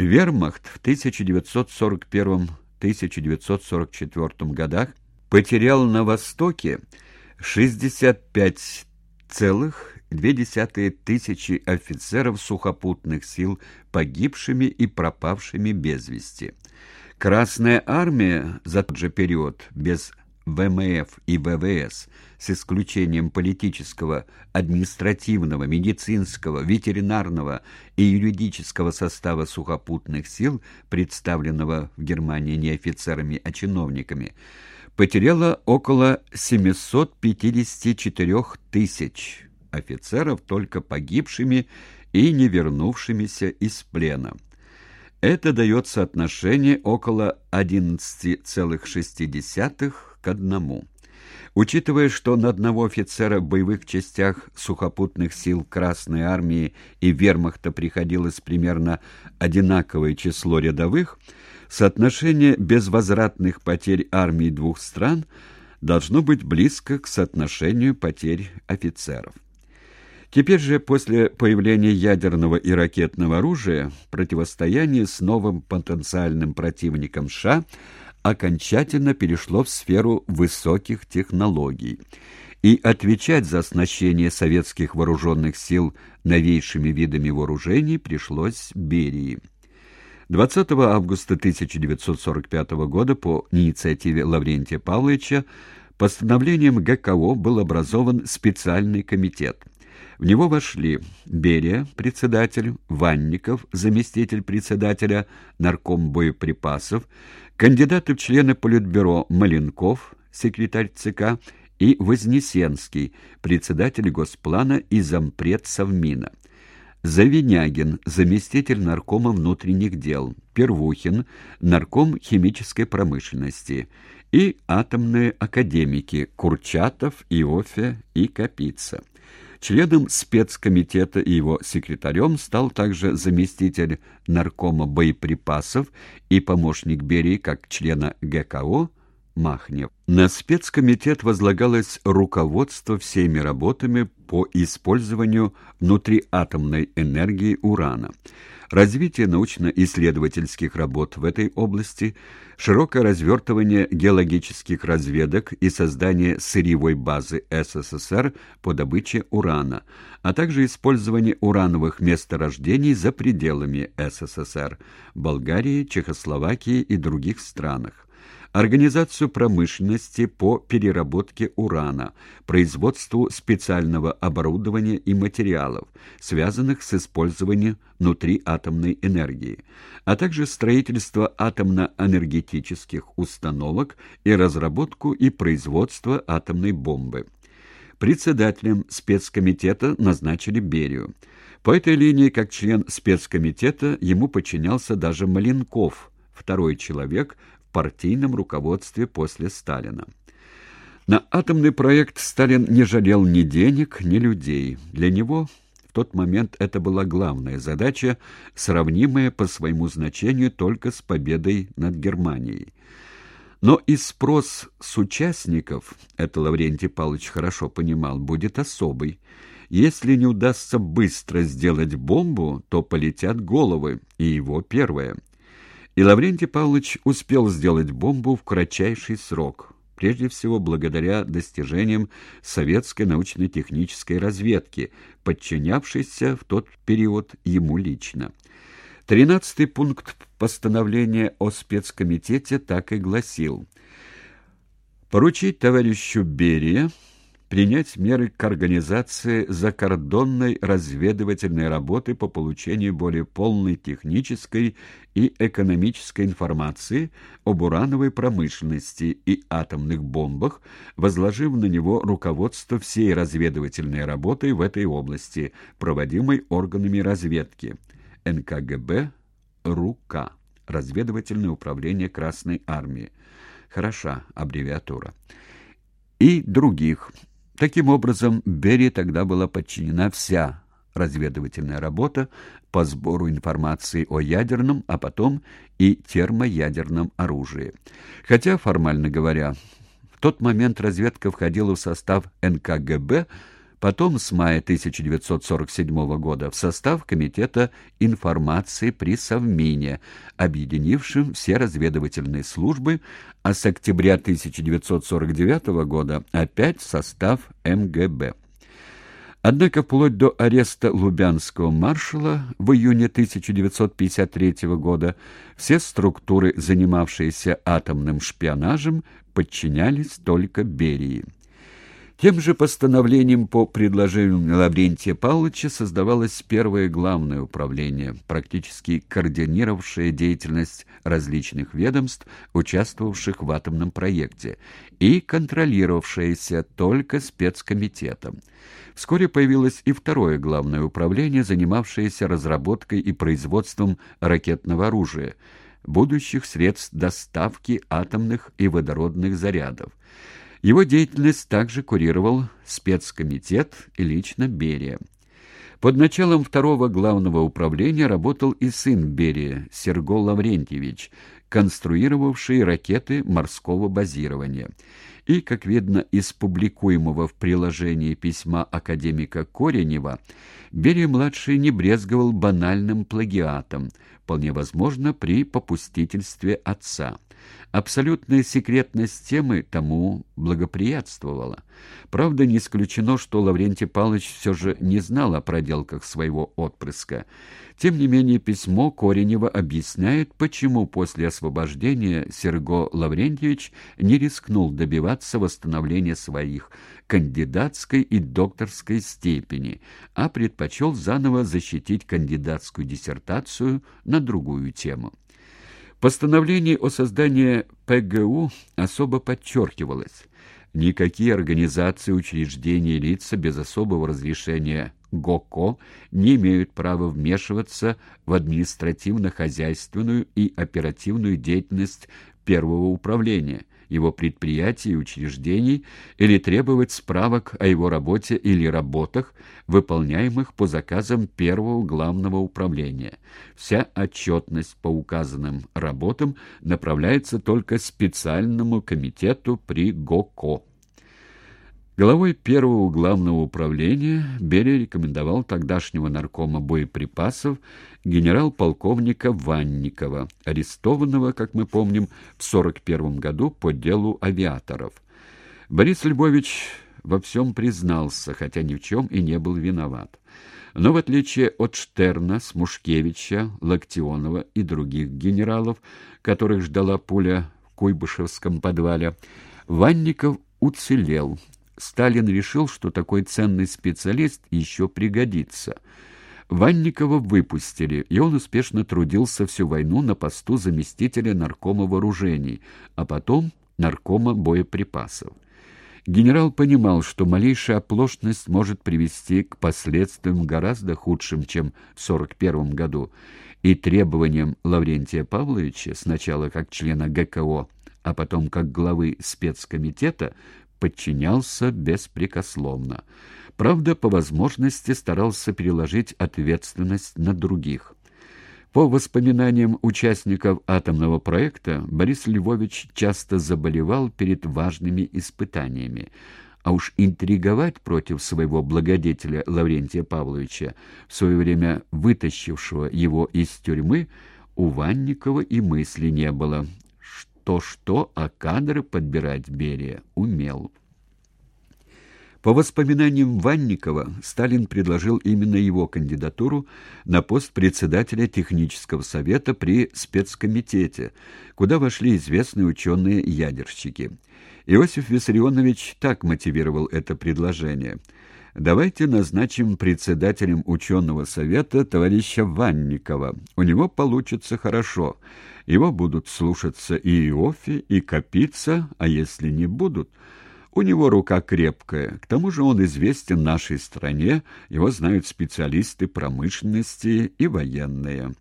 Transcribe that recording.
Вермахт в 1941-1944 годах потерял на Востоке 65,2 тысячи офицеров сухопутных сил погибшими и пропавшими без вести. Красная армия за тот же период без ВМФ и ВВС, с исключением политического, административного, медицинского, ветеринарного и юридического состава сухопутных сил, представленного в Германии не офицерами, а чиновниками, потеряла около 754 тысяч офицеров только погибшими и не вернувшимися из плена. Это дает соотношение около 11,6 к одному. Учитывая, что на одного офицера в боевых частях сухопутных сил Красной Армии и Вермахта приходилось примерно одинаковое число рядовых, соотношение безвозвратных потерь армий двух стран должно быть близко к соотношению потерь офицеров. Теперь же, после появления ядерного и ракетного оружия, противостояние с новым потенциальным противником США – окончательно перешло в сферу высоких технологий, и отвечать за оснащение советских вооруженных сил новейшими видами вооружений пришлось Берии. 20 августа 1945 года по инициативе Лаврентия Павловича постановлением ГКО был образован специальный комитет. В него вошли Берия, председатель, Ванников, заместитель председателя, нарком боеприпасов, кандидаты в члены Политбюро Маленков, секретарь ЦК, и Вознесенский, председатель Госплана и зампред Совмина. Завинягин, заместитель наркома внутренних дел, Первухин, нарком химической промышленности и атомные академики Курчатов, Иофе и Капица. Членом спецкомитета и его секретарем стал также заместитель наркома боеприпасов и помощник Берии как члена ГКО Махнев. На спецкомитет возлагалось руководство всеми работами по использованию внутриатомной энергии урана, развитие научно-исследовательских работ в этой области, широкое развертывание геологических разведок и создание сырьевой базы СССР по добыче урана, а также использование урановых месторождений за пределами СССР, Болгарии, Чехословакии и других странах организацию промышленности по переработке урана, производству специального оборудования и материалов, связанных с использованием внутриатомной энергии, а также строительство атомно-энергетических установок и разработку и производство атомной бомбы. Председателем спецкомитета назначили Берию. По этой линии, как член спецкомитета, ему подчинялся даже Маленков, второй человек партийном руководстве после Сталина. На атомный проект Сталин не жалел ни денег, ни людей. Для него в тот момент это была главная задача, сравнимая по своему значению только с победой над Германией. Но и спрос с участников, это Лаврентий Павлович хорошо понимал, будет особый. Если не удастся быстро сделать бомбу, то полетят головы, и его первое – и Лаврентий Павлович успел сделать бомбу в кратчайший срок, прежде всего благодаря достижениям советской научно-технической разведки, подчинявшейся в тот период ему лично. Тринадцатый пункт постановления о спецкомитете так и гласил «Поручить товарищу Берия принять меры к организации закордонной разведывательной работы по получению более полной технической и экономической информации об урановой промышленности и атомных бомбах, возложив на него руководство всей разведывательной работой в этой области, проводимой органами разведки НКГБ, РУК, Разведывательное управление Красной Армии. Хороша аббревиатура. И других Таким образом, Берии тогда была подчинена вся разведывательная работа по сбору информации о ядерном, а потом и термоядерном оружии. Хотя, формально говоря, в тот момент разведка входила в состав НКГБ, потом с мая 1947 года в состав Комитета информации при Совмине, объединившем все разведывательные службы, а с октября 1949 года опять в состав МГБ. Однако вплоть до ареста лубянского маршала в июне 1953 года все структуры, занимавшиеся атомным шпионажем, подчинялись только Берии. Тем же постановлением по предложению Лаврентия Павловича создавалось первое главное управление, практически координировавшее деятельность различных ведомств, участвовавших в атомном проекте, и контролировавшееся только спецкомитетом. Вскоре появилось и второе главное управление, занимавшееся разработкой и производством ракетного оружия, будущих средств доставки атомных и водородных зарядов. Его деятельность также курировал спецкомитет и лично Берия. Под началом второго главного управления работал и сын Берия, Серго Лаврентьевич, конструировавший ракеты морского базирования. И, как видно из публикуемого в приложении письма академика Коренева, Берия-младший не брезговал банальным плагиатом, вполне возможно, при попустительстве отца. Абсолютная секретность темы тому благоприятствовала. Правда, не исключено, что Лаврентий Павлович все же не знал о проделках своего отпрыска. Тем не менее, письмо Коренева объясняет, почему после освобождения Серго Лаврентьевич не рискнул добиваться восстановления своих кандидатской и докторской степени, а предпочел заново защитить кандидатскую диссертацию на другую тему. Постановление о создании ПГУ особо подчеркивалось. Никакие организации, учреждения лица без особого разрешения ГОКО не имеют права вмешиваться в административно-хозяйственную и оперативную деятельность первого управления, его предприятий и учреждений или требовать справок о его работе или работах, выполняемых по заказам первого главного управления. Вся отчетность по указанным работам направляется только специальному комитету при ГОКО. Главой первого главного управления Берия рекомендовал тогдашнего наркома боеприпасов генерал-полковника Ванникова, арестованного, как мы помним, в 1941 году по делу авиаторов. Борис Львович во всем признался, хотя ни в чем и не был виноват. Но в отличие от Штерна, Смушкевича, Локтионова и других генералов, которых ждала пуля в Куйбышевском подвале, Ванников уцелел – Сталин решил, что такой ценный специалист еще пригодится. Ванникова выпустили, и он успешно трудился всю войну на посту заместителя наркома вооружений, а потом наркома боеприпасов. Генерал понимал, что малейшая оплошность может привести к последствиям гораздо худшим, чем в 1941 году, и требованиям Лаврентия Павловича, сначала как члена ГКО, а потом как главы спецкомитета, подчинялся беспрекословно. Правда, по возможности старался переложить ответственность на других. По воспоминаниям участников атомного проекта, Борис Львович часто заболевал перед важными испытаниями, а уж интриговать против своего благодетеля Лаврентия Павловича, в свое время вытащившего его из тюрьмы, у Ванникова и мысли не было, что-что, а кадры подбирать Берия умел. По воспоминаниям Ванникова, Сталин предложил именно его кандидатуру на пост председателя технического совета при спецкомитете, куда вошли известные ученые-ядерщики. Иосиф Виссарионович так мотивировал это предложение. «Давайте назначим председателем ученого совета товарища Ванникова. У него получится хорошо. Его будут слушаться и Иофи, и Капица, а если не будут...» У него рука крепкая, к тому же он известен нашей стране, его знают специалисты промышленности и военные.